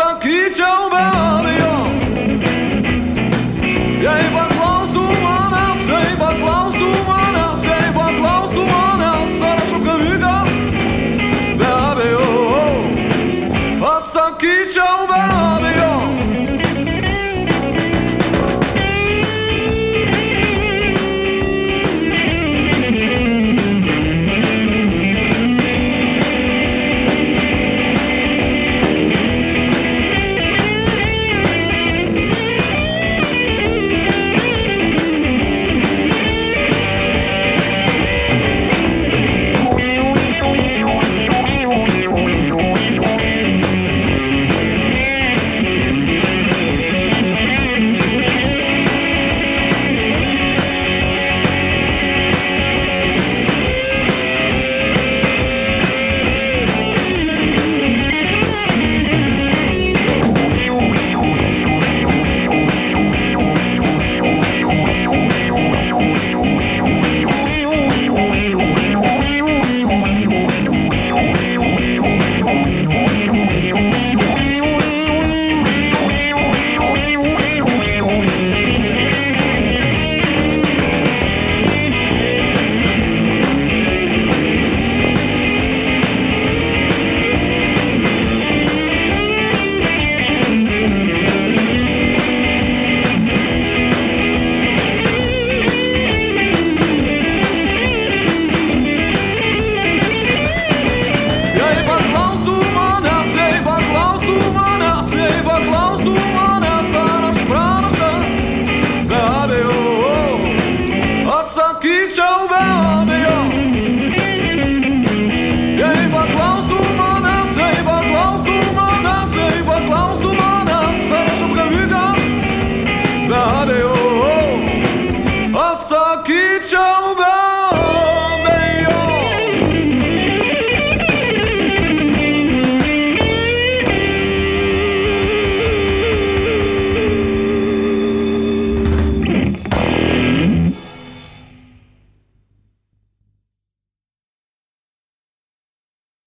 항상 귀찮아